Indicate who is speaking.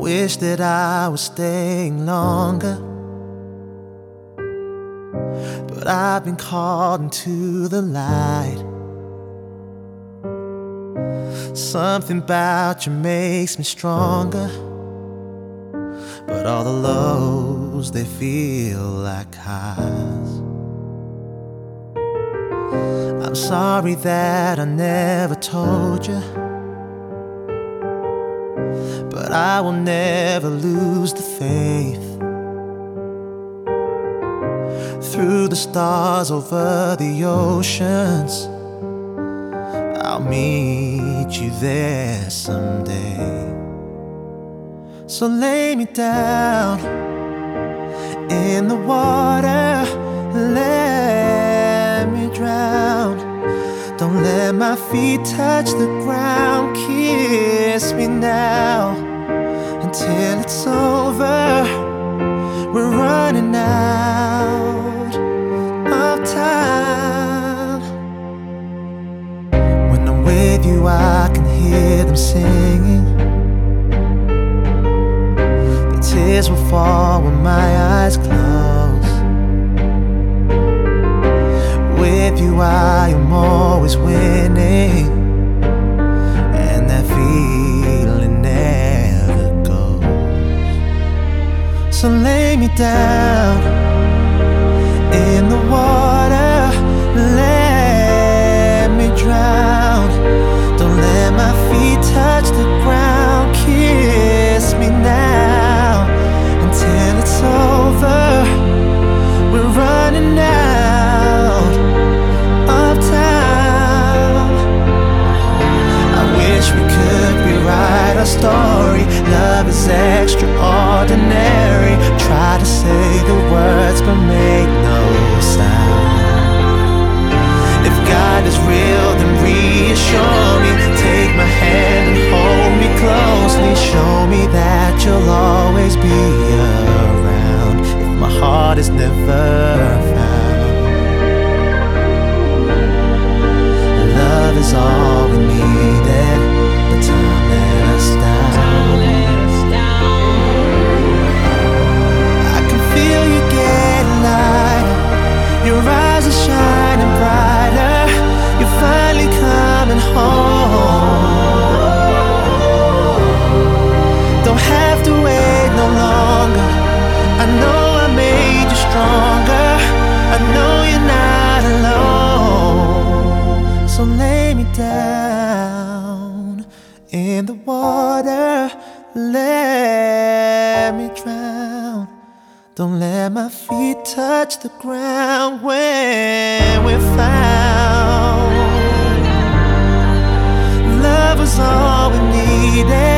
Speaker 1: wish that I was staying longer. But I've been called into the light. Something about you makes me stronger. But all the lows, they feel like highs. I'm sorry that I never told you. But I will never lose the faith. Through the stars over the oceans, I'll meet you there someday. So lay me down in the water, let me drown. Don't let my feet touch the ground, kiss me now until it's over. We're running out of time. When I'm with you, I can hear them singing. The tears will fall when my eyes close. With you, I am always winning, So lay me down is real, then reassure me. Take my hand and hold me closely. Show me that you'll always be around. If my heart is never found, in the water. Let me drown. Don't let my feet touch the ground when we're found. Love was all we needed.